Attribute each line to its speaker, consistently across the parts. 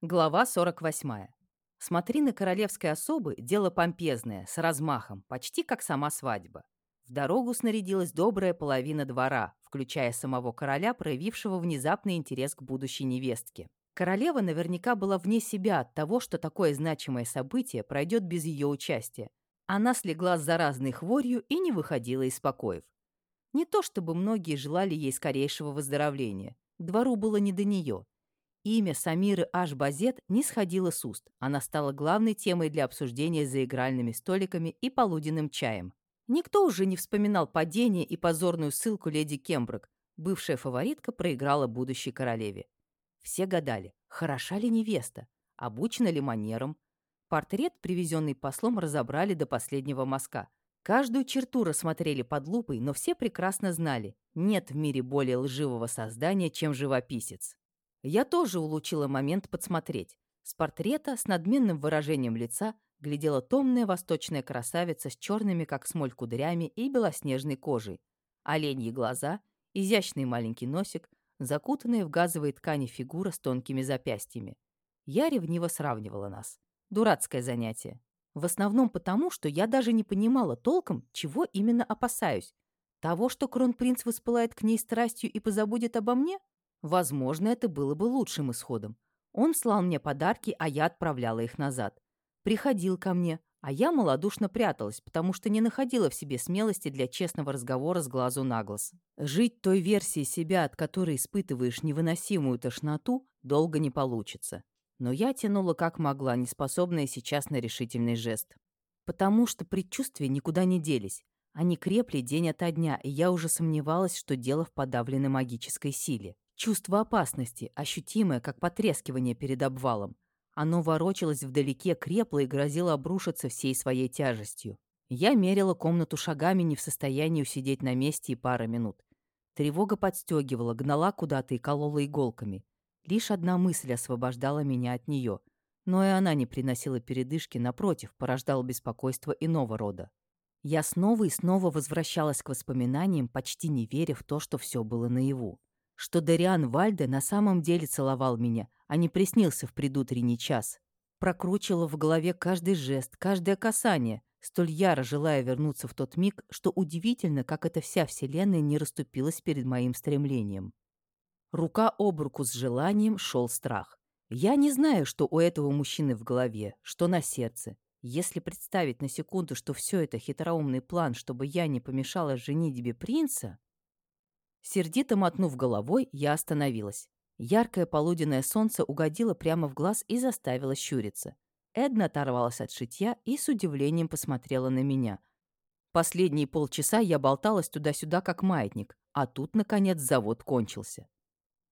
Speaker 1: Глава 48. Смотрины королевской особы – дело помпезное, с размахом, почти как сама свадьба. В дорогу снарядилась добрая половина двора, включая самого короля, проявившего внезапный интерес к будущей невестке. Королева наверняка была вне себя от того, что такое значимое событие пройдет без ее участия. Она слегла с заразной хворью и не выходила из покоев. Не то чтобы многие желали ей скорейшего выздоровления. Двору было не до нее – Имя Самиры Аш-Базет не сходило с уст. Она стала главной темой для обсуждения за игральными столиками и полуденным чаем. Никто уже не вспоминал падение и позорную ссылку леди Кемброк. Бывшая фаворитка проиграла будущей королеве. Все гадали, хороша ли невеста, обучена ли манерам. Портрет, привезенный послом, разобрали до последнего мазка. Каждую черту рассмотрели под лупой, но все прекрасно знали, нет в мире более лживого создания, чем живописец. Я тоже улучила момент подсмотреть. С портрета с надменным выражением лица глядела томная восточная красавица с черными, как смоль, кудрями и белоснежной кожей. Оленьи глаза, изящный маленький носик, закутанная в газовые ткани фигура с тонкими запястьями. Я ревниво сравнивала нас. Дурацкое занятие. В основном потому, что я даже не понимала толком, чего именно опасаюсь. Того, что кронпринц воспылает к ней страстью и позабудет обо мне? Возможно, это было бы лучшим исходом. Он слал мне подарки, а я отправляла их назад. Приходил ко мне, а я малодушно пряталась, потому что не находила в себе смелости для честного разговора с глазу на глаз. Жить той версией себя, от которой испытываешь невыносимую тошноту, долго не получится. Но я тянула как могла, не способная сейчас на решительный жест. Потому что предчувствия никуда не делись. Они крепли день ото дня, и я уже сомневалась, что дело в подавленной магической силе. Чувство опасности, ощутимое, как потрескивание перед обвалом. Оно ворочалось вдалеке, крепло и грозило обрушиться всей своей тяжестью. Я мерила комнату шагами, не в состоянии усидеть на месте и пара минут. Тревога подстегивала, гнала куда-то и колола иголками. Лишь одна мысль освобождала меня от нее. Но и она не приносила передышки, напротив, порождала беспокойство иного рода. Я снова и снова возвращалась к воспоминаниям, почти не веря в то, что все было наяву что Дариан Вальде на самом деле целовал меня, а не приснился в предутренний час. Прокручивала в голове каждый жест, каждое касание, столь яро желая вернуться в тот миг, что удивительно, как эта вся вселенная не расступилась перед моим стремлением. Рука об руку с желанием шел страх. Я не знаю, что у этого мужчины в голове, что на сердце. Если представить на секунду, что все это хитроумный план, чтобы я не помешала женитьбе принца, Сердито мотнув головой, я остановилась. Яркое полуденное солнце угодило прямо в глаз и заставило щуриться. Эдна оторвалась от шитья и с удивлением посмотрела на меня. Последние полчаса я болталась туда-сюда, как маятник, а тут, наконец, завод кончился.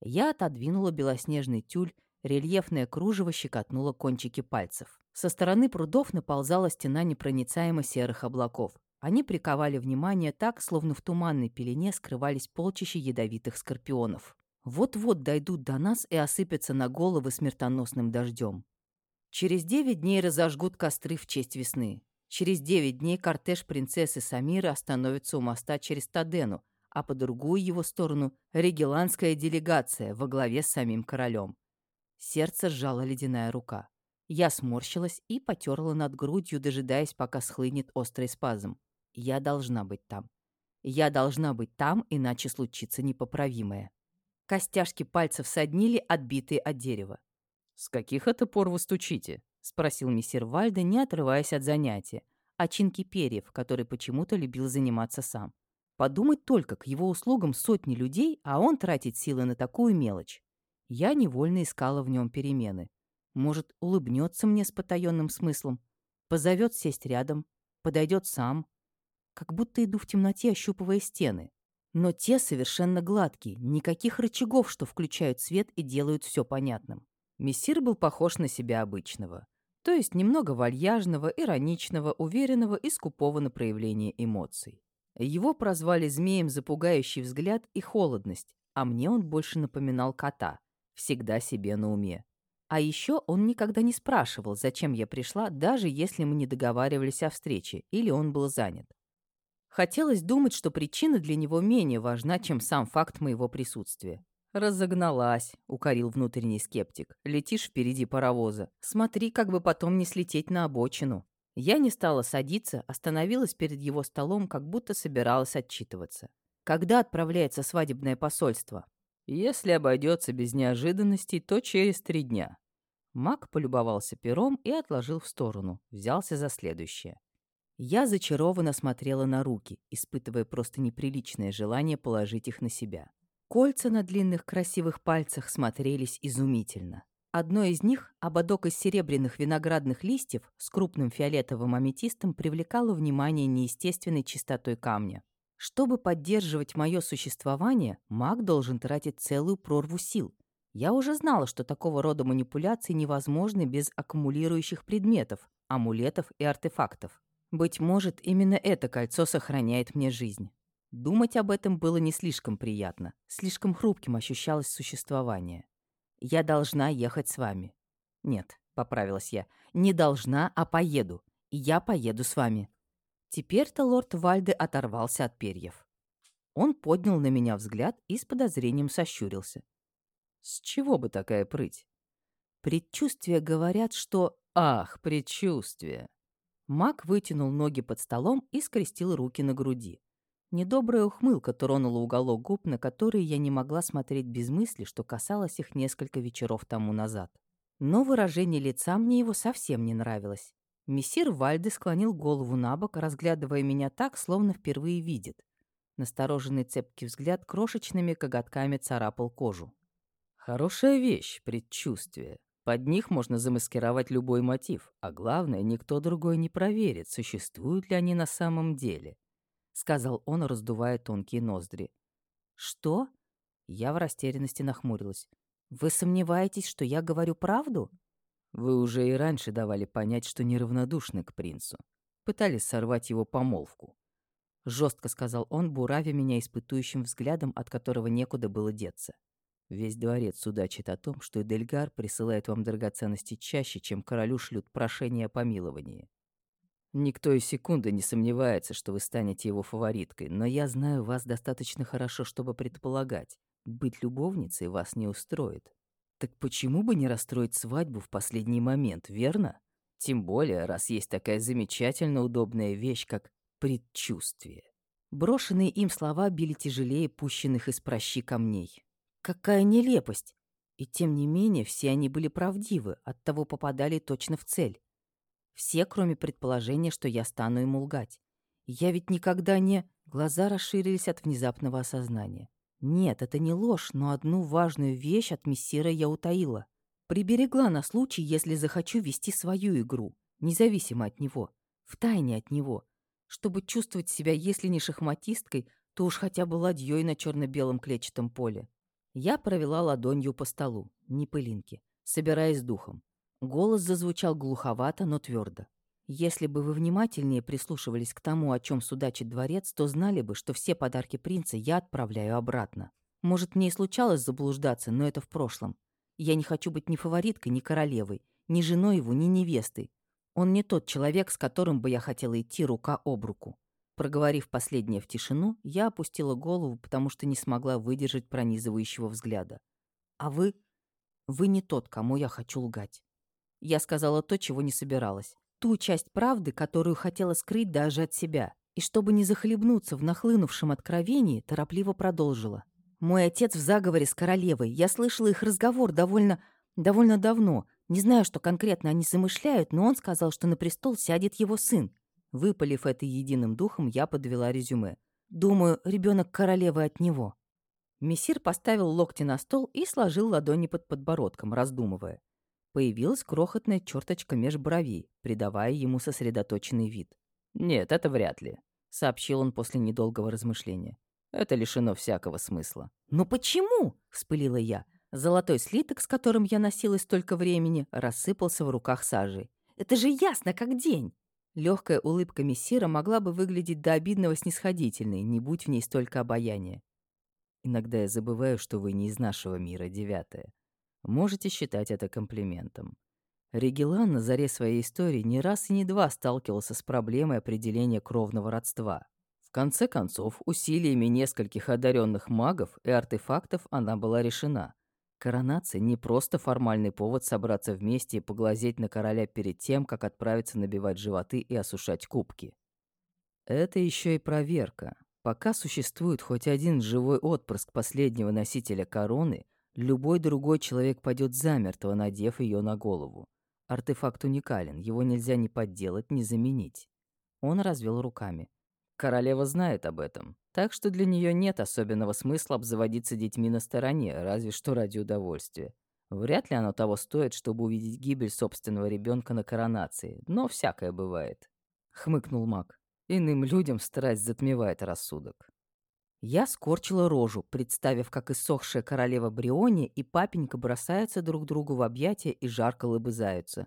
Speaker 1: Я отодвинула белоснежный тюль, рельефное кружево щекотнуло кончики пальцев. Со стороны прудов наползала стена непроницаемо серых облаков. Они приковали внимание так, словно в туманной пелене скрывались полчища ядовитых скорпионов. Вот-вот дойдут до нас и осыпятся на головы смертоносным дождем. Через девять дней разожгут костры в честь весны. Через девять дней кортеж принцессы Самиры остановится у моста через Тадену, а по другую его сторону — регеландская делегация во главе с самим королем. Сердце сжала ледяная рука. Я сморщилась и потерла над грудью, дожидаясь, пока схлынет острый спазм. Я должна быть там. Я должна быть там, иначе случится непоправимое. Костяшки пальцев соднили, отбитые от дерева. «С каких это пор вы стучите?» — спросил мессир Вальда, не отрываясь от занятия, очинки перьев, который почему-то любил заниматься сам. Подумать только, к его услугам сотни людей, а он тратит силы на такую мелочь. Я невольно искала в нем перемены. Может, улыбнется мне с потаенным смыслом, позовет сесть рядом, подойдет сам, как будто иду в темноте, ощупывая стены. Но те совершенно гладкие, никаких рычагов, что включают свет и делают все понятным. Мессир был похож на себя обычного. То есть немного вальяжного, ироничного, уверенного и скупого на проявление эмоций. Его прозвали змеем за пугающий взгляд и холодность, а мне он больше напоминал кота, всегда себе на уме. А еще он никогда не спрашивал, зачем я пришла, даже если мы не договаривались о встрече или он был занят. Хотелось думать, что причина для него менее важна, чем сам факт моего присутствия. «Разогналась», — укорил внутренний скептик. «Летишь впереди паровоза. Смотри, как бы потом не слететь на обочину». Я не стала садиться, остановилась перед его столом, как будто собиралась отчитываться. «Когда отправляется свадебное посольство?» «Если обойдется без неожиданностей, то через три дня». Мак полюбовался пером и отложил в сторону, взялся за следующее. Я зачарованно смотрела на руки, испытывая просто неприличное желание положить их на себя. Кольца на длинных красивых пальцах смотрелись изумительно. Одно из них, ободок из серебряных виноградных листьев с крупным фиолетовым аметистом, привлекало внимание неестественной чистотой камня. Чтобы поддерживать мое существование, маг должен тратить целую прорву сил. Я уже знала, что такого рода манипуляции невозможны без аккумулирующих предметов, амулетов и артефактов. Быть может, именно это кольцо сохраняет мне жизнь. Думать об этом было не слишком приятно. Слишком хрупким ощущалось существование. «Я должна ехать с вами». «Нет», — поправилась я, — «не должна, а поеду. И я поеду с вами». Теперь-то лорд Вальде оторвался от перьев. Он поднял на меня взгляд и с подозрением сощурился. «С чего бы такая прыть?» «Предчувствия говорят, что...» «Ах, предчувствия!» Мак вытянул ноги под столом и скрестил руки на груди. Недобрая ухмылка тронула уголок губ, на которые я не могла смотреть без мысли, что касалось их несколько вечеров тому назад. Но выражение лица мне его совсем не нравилось. Мессир Вальде склонил голову на бок, разглядывая меня так, словно впервые видит. Настороженный цепкий взгляд крошечными коготками царапал кожу. «Хорошая вещь, предчувствие. Под них можно замаскировать любой мотив, а главное, никто другой не проверит, существуют ли они на самом деле сказал он, раздувая тонкие ноздри. Что? Я в растерянности нахмурилась. Вы сомневаетесь, что я говорю правду? Вы уже и раньше давали понять, что неравнодушны к принцу. Пытались сорвать его помолвку. Жестко сказал он, буравя меня испытующим взглядом, от которого некуда было деться. Весь дворец судачит о том, что Эдельгар присылает вам драгоценности чаще, чем королю шлют прошение о помиловании. Никто и секунды не сомневается, что вы станете его фавориткой, но я знаю вас достаточно хорошо, чтобы предполагать, быть любовницей вас не устроит. Так почему бы не расстроить свадьбу в последний момент, верно? Тем более, раз есть такая замечательно удобная вещь, как предчувствие. Брошенные им слова били тяжелее пущенных из прощи камней. Какая нелепость! И тем не менее, все они были правдивы, оттого попадали точно в цель. Все, кроме предположения, что я стану ему лгать. Я ведь никогда не... Глаза расширились от внезапного осознания. Нет, это не ложь, но одну важную вещь от мессира я утаила. Приберегла на случай, если захочу вести свою игру, независимо от него, втайне от него, чтобы чувствовать себя, если не шахматисткой, то уж хотя бы ладьей на черно белом клетчатом поле. Я провела ладонью по столу, не пылинки, собираясь духом. Голос зазвучал глуховато, но твердо. Если бы вы внимательнее прислушивались к тому, о чем судачит дворец, то знали бы, что все подарки принца я отправляю обратно. Может, мне и случалось заблуждаться, но это в прошлом. Я не хочу быть ни фавориткой, ни королевой, ни женой его, ни невестой. Он не тот человек, с которым бы я хотела идти рука об руку. Проговорив последнее в тишину, я опустила голову, потому что не смогла выдержать пронизывающего взгляда. А вы? Вы не тот, кому я хочу лгать. Я сказала то, чего не собиралась. Ту часть правды, которую хотела скрыть даже от себя. И чтобы не захлебнуться в нахлынувшем откровении, торопливо продолжила. «Мой отец в заговоре с королевой. Я слышала их разговор довольно... довольно давно. Не знаю, что конкретно они замышляют, но он сказал, что на престол сядет его сын. Выпалив это единым духом, я подвела резюме. Думаю, ребенок королевы от него. Мессир поставил локти на стол и сложил ладони под подбородком, раздумывая. Появилась крохотная черточка меж бровей, придавая ему сосредоточенный вид. «Нет, это вряд ли», — сообщил он после недолгого размышления. «Это лишено всякого смысла». «Но почему?» — вспылила я. Золотой слиток, с которым я носилась столько времени, рассыпался в руках сажей. «Это же ясно, как день!» Легкая улыбка мессира могла бы выглядеть до обидного снисходительной, не будь в ней столько обаяния. «Иногда я забываю, что вы не из нашего мира, девятая», Можете считать это комплиментом. Регелан на заре своей истории не раз и не два сталкивался с проблемой определения кровного родства. В конце концов, усилиями нескольких одаренных магов и артефактов она была решена. Коронация не просто формальный повод собраться вместе и поглазеть на короля перед тем, как отправиться набивать животы и осушать кубки. Это еще и проверка. Пока существует хоть один живой отпрыск последнего носителя короны, любой другой человек пойдет замертво, надев ее на голову. Артефакт уникален, его нельзя ни подделать, ни заменить. Он развел руками. Королева знает об этом, так что для нее нет особенного смысла обзаводиться детьми на стороне, разве что ради удовольствия. Вряд ли оно того стоит, чтобы увидеть гибель собственного ребенка на коронации, но всякое бывает. Хмыкнул маг. Иным людям страсть затмевает рассудок. Я скорчила рожу, представив, как иссохшая королева Бриони и папенька бросаются друг другу в объятия и жарко лыбызаются.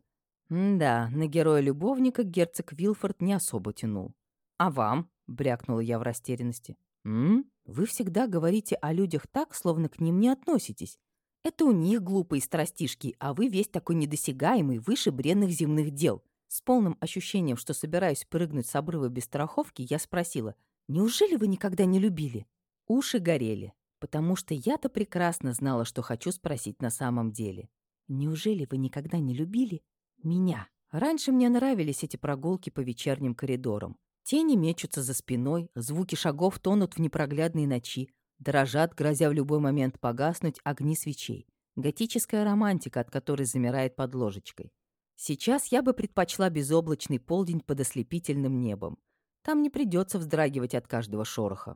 Speaker 1: М да, на героя-любовника герцог Вилфорд не особо тянул. «А вам?» — брякнула я в растерянности. «М? Вы всегда говорите о людях так, словно к ним не относитесь. Это у них глупые страстишки, а вы весь такой недосягаемый, выше бренных земных дел». С полным ощущением, что собираюсь прыгнуть с обрыва без страховки, я спросила, «Неужели вы никогда не любили?» Уши горели, потому что я-то прекрасно знала, что хочу спросить на самом деле. «Неужели вы никогда не любили меня?» Раньше мне нравились эти прогулки по вечерним коридорам. Тени мечутся за спиной, звуки шагов тонут в непроглядной ночи, дрожат, грозя в любой момент погаснуть огни свечей. Готическая романтика, от которой замирает под ложечкой. Сейчас я бы предпочла безоблачный полдень под ослепительным небом. Там не придется вздрагивать от каждого шороха.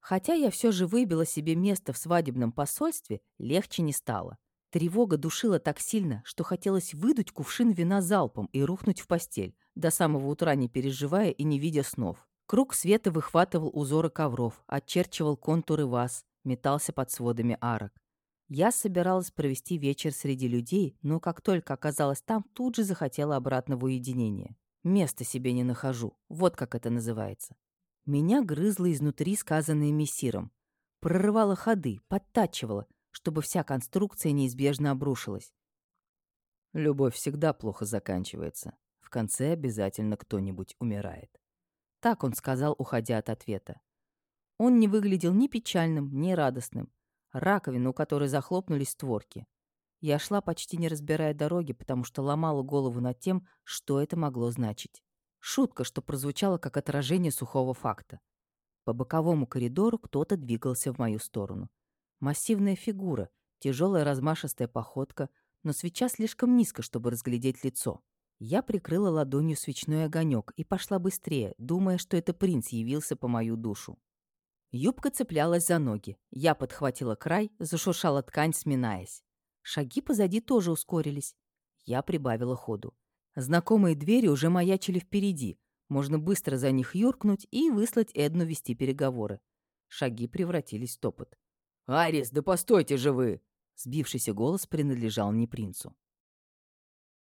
Speaker 1: Хотя я все же выбила себе место в свадебном посольстве, легче не стало. Тревога душила так сильно, что хотелось выдуть кувшин вина залпом и рухнуть в постель, до самого утра не переживая и не видя снов. Круг света выхватывал узоры ковров, очерчивал контуры ваз, метался под сводами арок. Я собиралась провести вечер среди людей, но как только оказалась там, тут же захотела обратно в уединение. Места себе не нахожу, вот как это называется. Меня грызло изнутри сказанное мессиром. Прорывало ходы, подтачивало, чтобы вся конструкция неизбежно обрушилась. Любовь всегда плохо заканчивается конце обязательно кто-нибудь умирает. Так он сказал, уходя от ответа. Он не выглядел ни печальным, ни радостным. Раковина, у которой захлопнулись створки. Я шла, почти не разбирая дороги, потому что ломала голову над тем, что это могло значить. Шутка, что прозвучала как отражение сухого факта. По боковому коридору кто-то двигался в мою сторону. Массивная фигура, тяжелая размашистая походка, но свеча слишком низко, чтобы разглядеть лицо. Я прикрыла ладонью свечной огонек и пошла быстрее, думая, что это принц явился по мою душу. Юбка цеплялась за ноги. Я подхватила край, зашуршала ткань, сминаясь. Шаги позади тоже ускорились. Я прибавила ходу. Знакомые двери уже маячили впереди. Можно быстро за них юркнуть и выслать Эдну вести переговоры. Шаги превратились в топот. «Арис, да постойте же вы!» Сбившийся голос принадлежал не принцу.